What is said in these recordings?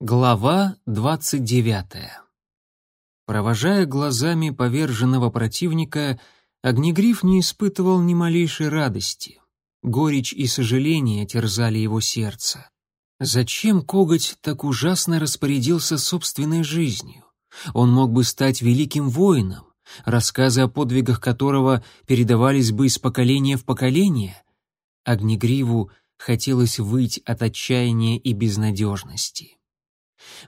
Глава двадцать девятая. Провожая глазами поверженного противника, Огнегриф не испытывал ни малейшей радости. Горечь и сожаление терзали его сердце. Зачем коготь так ужасно распорядился собственной жизнью? Он мог бы стать великим воином, рассказы о подвигах которого передавались бы из поколения в поколение. Огнегриву хотелось выйти от отчаяния и безнадежности.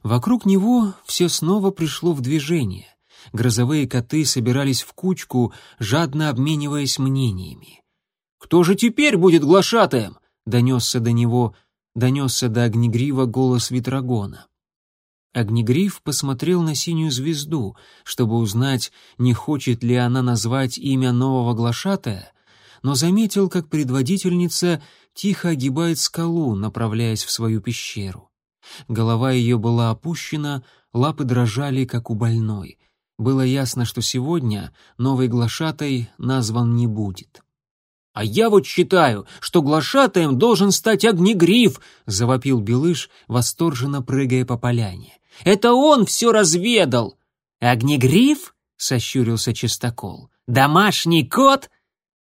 Вокруг него все снова пришло в движение. Грозовые коты собирались в кучку, жадно обмениваясь мнениями. «Кто же теперь будет глашатаем?» — донесся до него, донесся до Огнегрива голос Ветрогона. Огнегриф посмотрел на синюю звезду, чтобы узнать, не хочет ли она назвать имя нового глашатая, но заметил, как предводительница тихо огибает скалу, направляясь в свою пещеру. Голова ее была опущена, лапы дрожали, как у больной. Было ясно, что сегодня новый глашатай назван не будет. «А я вот считаю, что глашатаем должен стать огнегриф!» — завопил Белыш, восторженно прыгая по поляне. «Это он все разведал!» «Огнегриф?» — сощурился Чистокол. «Домашний кот?»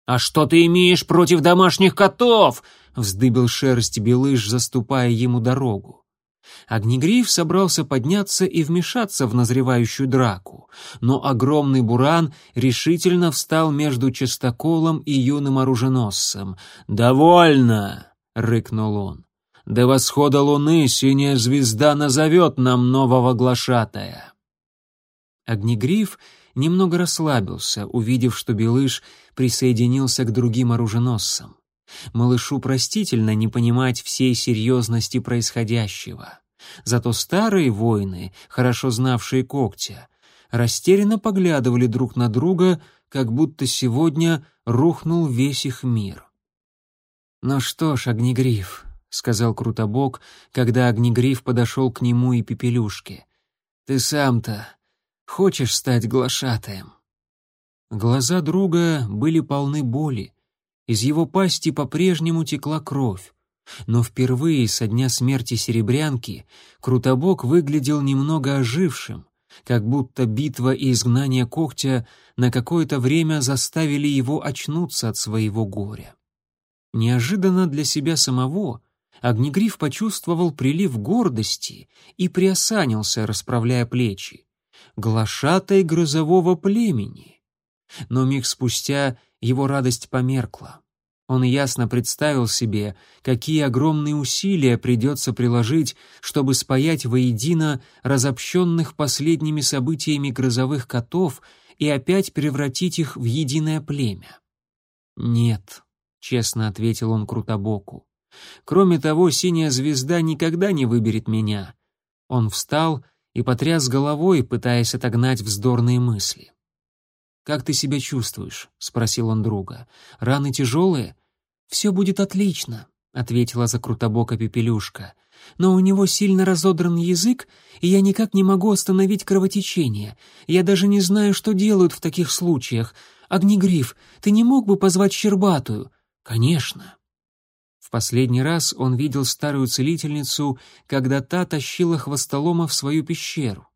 «А что ты имеешь против домашних котов?» — вздыбил шерсть Белыш, заступая ему дорогу. Огнегриф собрался подняться и вмешаться в назревающую драку, но огромный буран решительно встал между чистоколом и юным оруженосцем. «Довольно!» — рыкнул он. «До восхода луны синяя звезда назовет нам нового глашатая!» Огнегриф немного расслабился, увидев, что Белыш присоединился к другим оруженосцам. Малышу простительно не понимать всей серьезности происходящего. Зато старые воины, хорошо знавшие когтя, растерянно поглядывали друг на друга, как будто сегодня рухнул весь их мир. «Ну что ж, Огнегриф», — сказал Крутобок, когда Огнегриф подошел к нему и Пепелюшке, — «ты сам-то хочешь стать глашатаем?» Глаза друга были полны боли. Из его пасти по-прежнему текла кровь. Но впервые со дня смерти Серебрянки Крутобок выглядел немного ожившим, как будто битва и изгнание когтя на какое-то время заставили его очнуться от своего горя. Неожиданно для себя самого Огнегриф почувствовал прилив гордости и приосанился, расправляя плечи. Глашатай грозового племени. Но миг спустя его радость померкла. Он ясно представил себе, какие огромные усилия придется приложить, чтобы спаять воедино разобщенных последними событиями грозовых котов и опять превратить их в единое племя. «Нет», — честно ответил он Крутобоку. «Кроме того, синяя звезда никогда не выберет меня». Он встал и потряс головой, пытаясь отогнать вздорные мысли. «Как ты себя чувствуешь?» — спросил он друга. «Раны тяжелые?» «Все будет отлично», — ответила за Крутобока Пепелюшка. «Но у него сильно разодран язык, и я никак не могу остановить кровотечение. Я даже не знаю, что делают в таких случаях. Огнегриф, ты не мог бы позвать Щербатую?» «Конечно». В последний раз он видел старую целительницу, когда та тащила хвостолома в свою пещеру.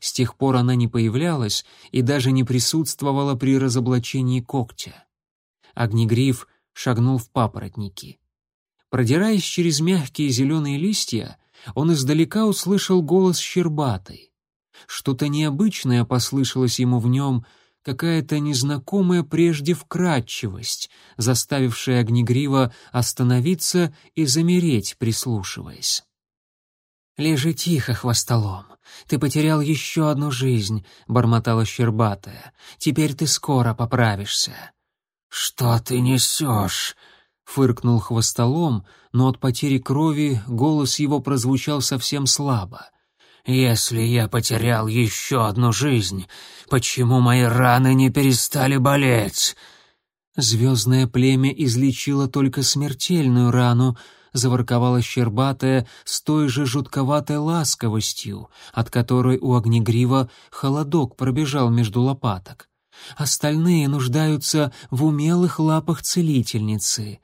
С тех пор она не появлялась и даже не присутствовала при разоблачении когтя. Огнегриф шагнул в папоротники. Продираясь через мягкие зеленые листья, он издалека услышал голос Щербатой. Что-то необычное послышалось ему в нем, какая-то незнакомая прежде вкрадчивость, заставившая Огнегрива остановиться и замереть, прислушиваясь. «Лежи тихо, хвостолом. Ты потерял еще одну жизнь», — бормотала Щербатая. «Теперь ты скоро поправишься». «Что ты несешь?» — фыркнул хвостолом, но от потери крови голос его прозвучал совсем слабо. «Если я потерял еще одну жизнь, почему мои раны не перестали болеть?» Звездное племя излечило только смертельную рану, заворковала Щербатая с той же жутковатой ласковостью, от которой у Огнегрива холодок пробежал между лопаток. Остальные нуждаются в умелых лапах целительницы.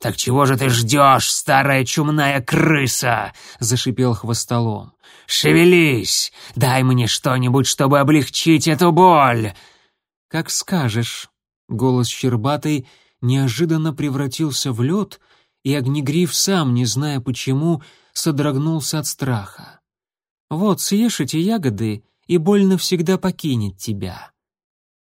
«Так чего же ты ждешь, старая чумная крыса?» — зашипел хвостолом. «Шевелись! Дай мне что-нибудь, чтобы облегчить эту боль!» «Как скажешь!» — голос Щербатой неожиданно превратился в лед, и Огнегриф сам, не зная почему, содрогнулся от страха. «Вот, съешь эти ягоды, и боль навсегда покинет тебя».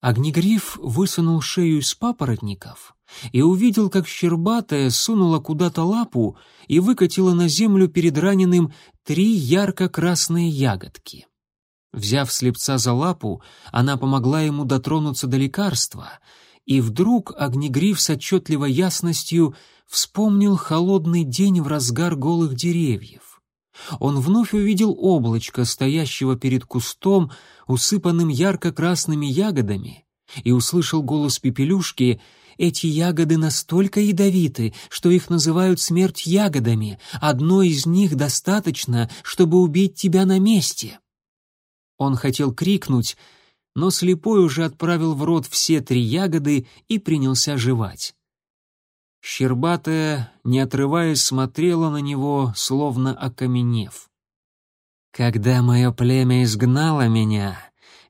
Огнегриф высунул шею из папоротников и увидел, как Щербатая сунула куда-то лапу и выкатила на землю перед раненым три ярко-красные ягодки. Взяв слепца за лапу, она помогла ему дотронуться до лекарства, и вдруг Огнегриф с отчетливой ясностью вспомнил холодный день в разгар голых деревьев. Он вновь увидел облачко, стоящего перед кустом, усыпанным ярко-красными ягодами, и услышал голос Пепелюшки «Эти ягоды настолько ядовиты, что их называют смерть ягодами. Одной из них достаточно, чтобы убить тебя на месте». Он хотел крикнуть, но слепой уже отправил в рот все три ягоды и принялся жевать. Щербатая, не отрываясь, смотрела на него, словно окаменев. «Когда мое племя изгнало меня,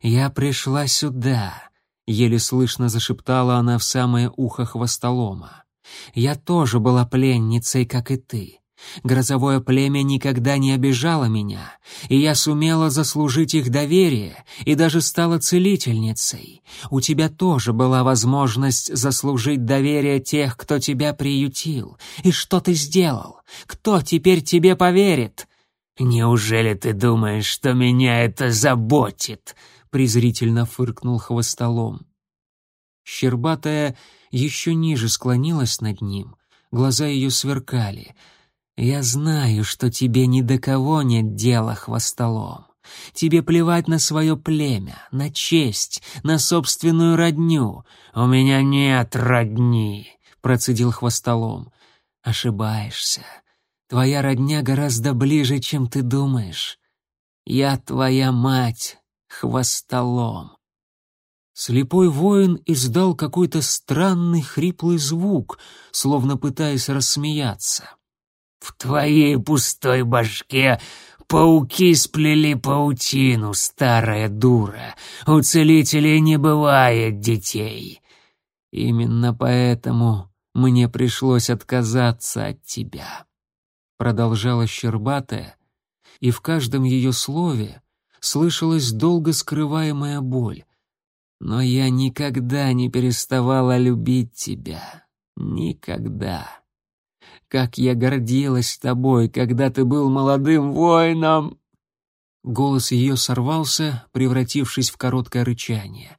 я пришла сюда», — еле слышно зашептала она в самое ухо хвостолома. «Я тоже была пленницей, как и ты. Грозовое племя никогда не обижало меня, и я сумела заслужить их доверие и даже стала целительницей. У тебя тоже была возможность заслужить доверие тех, кто тебя приютил. И что ты сделал? Кто теперь тебе поверит? Неужели ты думаешь, что меня это заботит? презрительно фыркнул хвостолом. Щербатая еще ниже склонилась над ним, глаза ее сверкали — «Я знаю, что тебе ни до кого нет дела, хвостолом. Тебе плевать на свое племя, на честь, на собственную родню. У меня нет родни», — процедил хвостолом. «Ошибаешься. Твоя родня гораздо ближе, чем ты думаешь. Я твоя мать, хвостолом». Слепой воин издал какой-то странный хриплый звук, словно пытаясь рассмеяться. В твоей пустой башке пауки сплели паутину, старая дура. У целителей не бывает детей. Именно поэтому мне пришлось отказаться от тебя. Продолжала Щербатая, и в каждом ее слове слышалась долго скрываемая боль. Но я никогда не переставала любить тебя. Никогда как я гордилась тобой, когда ты был молодым воином!» Голос ее сорвался, превратившись в короткое рычание.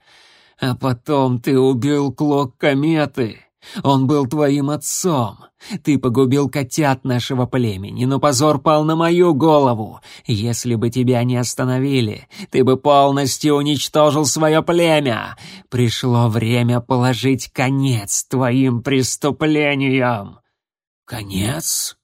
«А потом ты убил клок кометы. Он был твоим отцом. Ты погубил котят нашего племени, но позор пал на мою голову. Если бы тебя не остановили, ты бы полностью уничтожил свое племя. Пришло время положить конец твоим преступлениям». «Конец?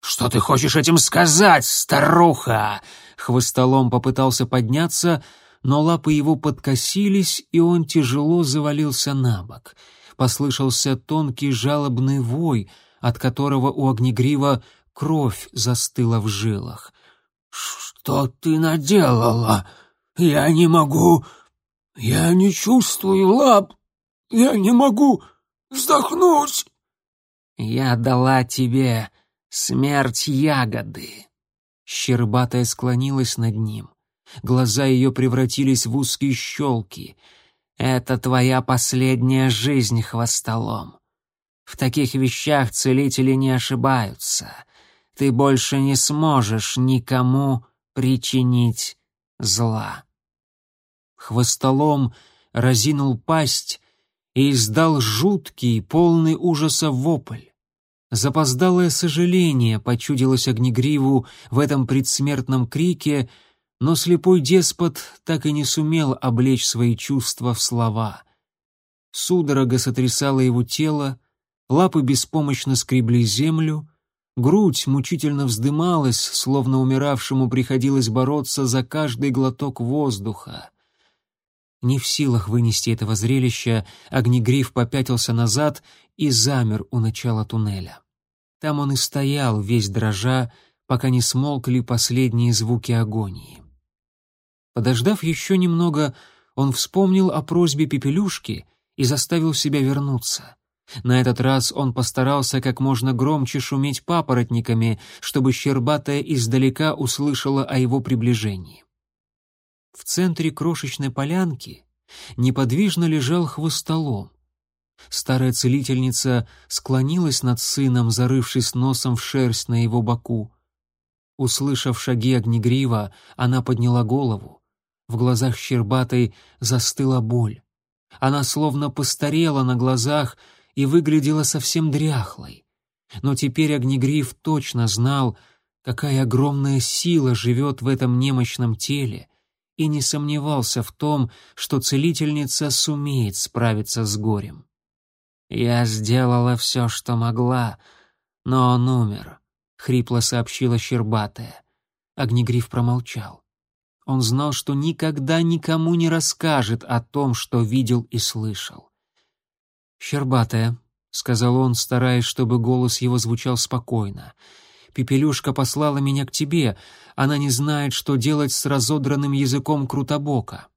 Что ты хочешь этим сказать, старуха?» Хвостолом попытался подняться, но лапы его подкосились, и он тяжело завалился на бок. Послышался тонкий жалобный вой, от которого у огнегрива кровь застыла в жилах. «Что ты наделала? Я не могу... Я не чувствую лап. Я не могу вздохнуть!» «Я дала тебе смерть ягоды». Щербатая склонилась над ним. Глаза ее превратились в узкие щелки. «Это твоя последняя жизнь, хвостолом. В таких вещах целители не ошибаются. Ты больше не сможешь никому причинить зла». Хвостолом разинул пасть и издал жуткий, полный ужаса вопль. Запоздалое сожаление почудилось Огнегриву в этом предсмертном крике, но слепой деспот так и не сумел облечь свои чувства в слова. Судорога сотрясала его тело, лапы беспомощно скребли землю, грудь мучительно вздымалась, словно умиравшему приходилось бороться за каждый глоток воздуха. Не в силах вынести этого зрелища, Огнегриф попятился назад и замер у начала туннеля. Там он и стоял, весь дрожа, пока не смолкли последние звуки агонии. Подождав еще немного, он вспомнил о просьбе Пепелюшки и заставил себя вернуться. На этот раз он постарался как можно громче шуметь папоротниками, чтобы Щербатая издалека услышала о его приближении. В центре крошечной полянки неподвижно лежал хвостолом. Старая целительница склонилась над сыном, зарывшись носом в шерсть на его боку. Услышав шаги огнегрива, она подняла голову. В глазах Щербатой застыла боль. Она словно постарела на глазах и выглядела совсем дряхлой. Но теперь Огнегриф точно знал, какая огромная сила живет в этом немощном теле, и не сомневался в том, что целительница сумеет справиться с горем. «Я сделала все, что могла, но он умер», — хрипло сообщила Щербатая. Огнегриф промолчал. Он знал, что никогда никому не расскажет о том, что видел и слышал. «Щербатая», — сказал он, стараясь, чтобы голос его звучал спокойно, — Пепелюшка послала меня к тебе. Она не знает, что делать с разодранным языком Крутобока».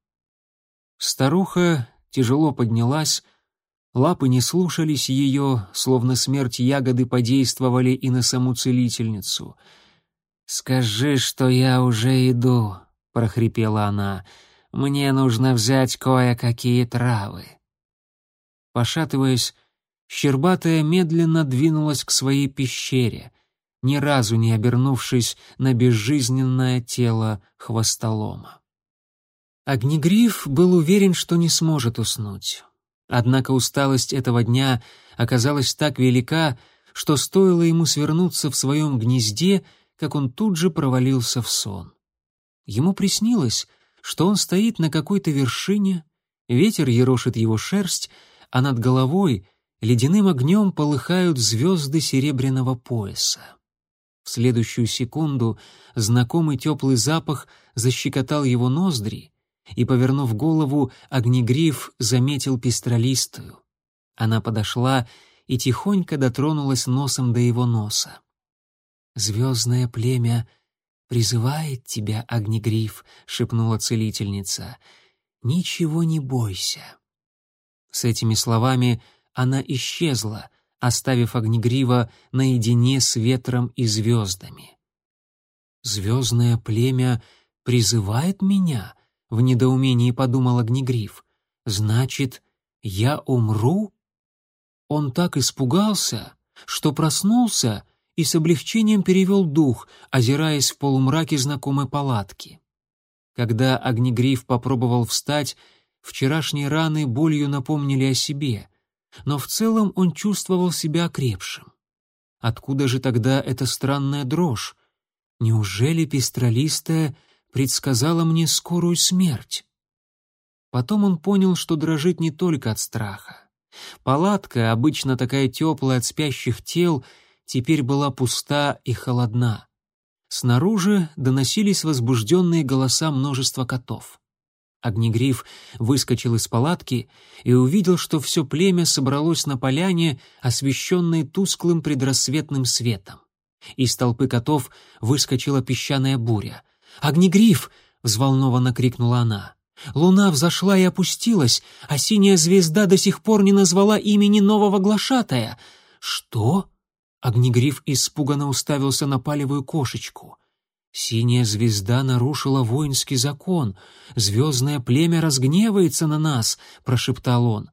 Старуха тяжело поднялась, лапы не слушались ее, словно смерть ягоды подействовали и на саму целительницу. «Скажи, что я уже иду», — прохрипела она. «Мне нужно взять кое-какие травы». Пошатываясь, Щербатая медленно двинулась к своей пещере — ни разу не обернувшись на безжизненное тело хвостолома. Огнегриф был уверен, что не сможет уснуть. Однако усталость этого дня оказалась так велика, что стоило ему свернуться в своем гнезде, как он тут же провалился в сон. Ему приснилось, что он стоит на какой-то вершине, ветер ерошит его шерсть, а над головой ледяным огнем полыхают звезды серебряного пояса. В следующую секунду знакомый теплый запах защекотал его ноздри, и, повернув голову, огнегриф заметил пестролистую. Она подошла и тихонько дотронулась носом до его носа. «Звездное племя призывает тебя, огнегриф», — шепнула целительница. «Ничего не бойся». С этими словами она исчезла, оставив Огнегрива наедине с ветром и звездами. «Звездное племя призывает меня?» — в недоумении подумал Огнегрив. «Значит, я умру?» Он так испугался, что проснулся и с облегчением перевел дух, озираясь в полумраке знакомой палатки. Когда Огнегриф попробовал встать, вчерашние раны болью напомнили о себе но в целом он чувствовал себя окрепшим. Откуда же тогда эта странная дрожь? Неужели пестролистая предсказала мне скорую смерть? Потом он понял, что дрожит не только от страха. Палатка, обычно такая теплая от спящих тел, теперь была пуста и холодна. Снаружи доносились возбужденные голоса множества котов. Огнегриф выскочил из палатки и увидел, что все племя собралось на поляне, освещенной тусклым предрассветным светом. Из толпы котов выскочила песчаная буря. «Огнегриф!» — взволнованно крикнула она. «Луна взошла и опустилась, а синяя звезда до сих пор не назвала имени нового глашатая». «Что?» — Огнегриф испуганно уставился на палевую кошечку — Синяя звезда нарушила воинский закон. Звездное племя разгневается на нас, прошептал он.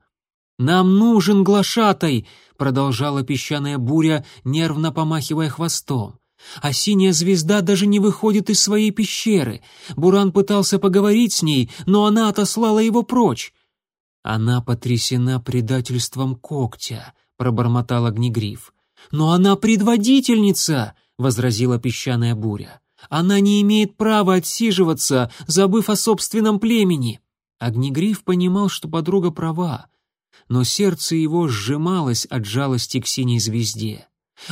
Нам нужен глашатай, продолжала песчаная буря, нервно помахивая хвостом. А синяя звезда даже не выходит из своей пещеры. Буран пытался поговорить с ней, но она отослала его прочь. Она потрясена предательством когтя, пробормотал огнегриф. Но она предводительница, возразила песчаная буря. Она не имеет права отсиживаться, забыв о собственном племени. Огнегриф понимал, что подруга права, но сердце его сжималось от жалости к синей звезде.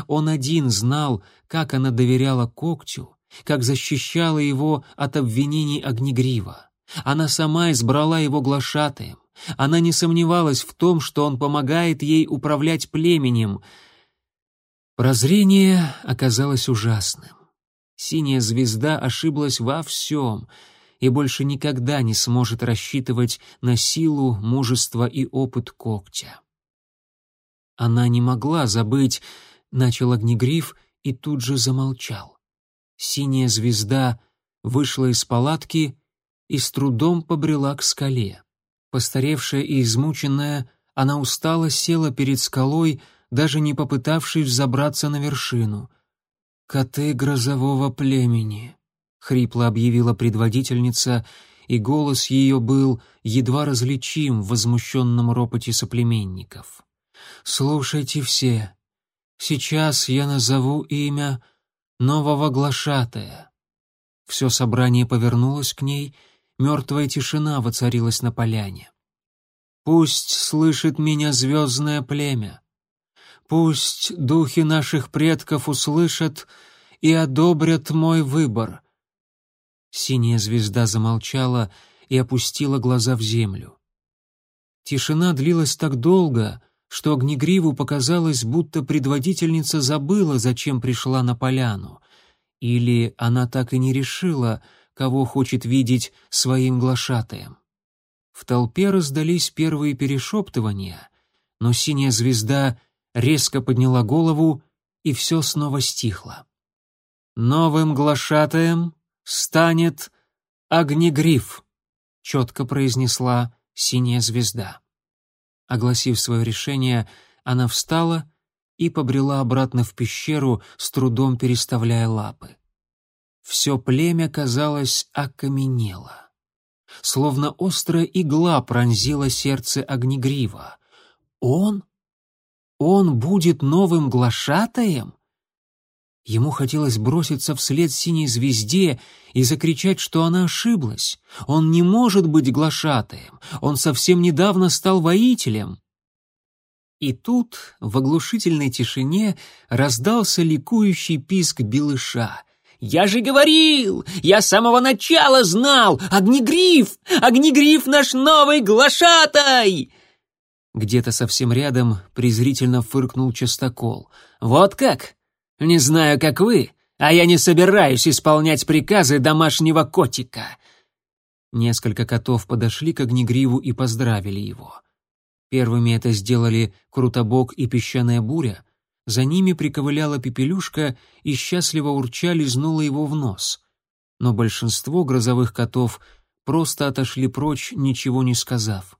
Он один знал, как она доверяла когтю, как защищала его от обвинений Огнегрива. Она сама избрала его глашатаем. Она не сомневалась в том, что он помогает ей управлять племенем. Прозрение оказалось ужасным. Синяя звезда ошиблась во всем и больше никогда не сможет рассчитывать на силу, мужество и опыт когтя. Она не могла забыть, начал огнегриф и тут же замолчал. Синяя звезда вышла из палатки и с трудом побрела к скале. Постаревшая и измученная, она устало села перед скалой, даже не попытавшись взобраться на вершину. «Коты грозового племени», — хрипло объявила предводительница, и голос ее был едва различим в возмущенном ропоте соплеменников. «Слушайте все. Сейчас я назову имя нового глашатая». Все собрание повернулось к ней — Мертвая тишина воцарилась на поляне. «Пусть слышит меня звездное племя. Пусть духи наших предков услышат и одобрят мой выбор». Синяя звезда замолчала и опустила глаза в землю. Тишина длилась так долго, что Огнегриву показалось, будто предводительница забыла, зачем пришла на поляну. Или она так и не решила — кого хочет видеть своим глашатаем. В толпе раздались первые перешептывания, но синяя звезда резко подняла голову, и все снова стихло. «Новым глашатаем станет Огнегриф», — четко произнесла синяя звезда. Огласив свое решение, она встала и побрела обратно в пещеру, с трудом переставляя лапы. Все племя, казалось, окаменело. Словно острая игла пронзила сердце Огнегрива. Он? Он будет новым глашатаем? Ему хотелось броситься вслед синей звезде и закричать, что она ошиблась. Он не может быть глашатаем. Он совсем недавно стал воителем. И тут, в оглушительной тишине, раздался ликующий писк белыша. «Я же говорил! Я с самого начала знал! Огнегриф! Огнегриф наш новый глашатай!» Где-то совсем рядом презрительно фыркнул частокол. «Вот как? Не знаю, как вы, а я не собираюсь исполнять приказы домашнего котика!» Несколько котов подошли к Огнегриву и поздравили его. Первыми это сделали Крутобок и Песчаная Буря — за ними приковыляла пепелюшка и счастливо урча лизнула его в нос. Но большинство грозовых котов просто отошли прочь, ничего не сказав.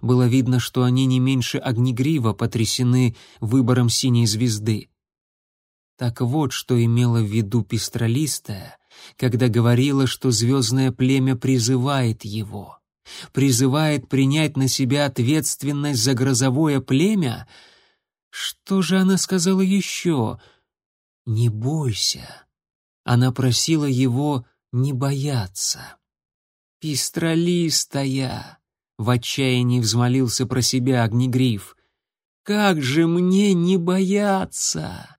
Было видно, что они не меньше огнегрива потрясены выбором синей звезды. Так вот, что имела в виду пестролистая, когда говорила, что звездное племя призывает его. Призывает принять на себя ответственность за грозовое племя — что же она сказала еще? «Не бойся». Она просила его не бояться. «Пестролистая!» — в отчаянии взмолился про себя Огнегриф. «Как же мне не бояться?»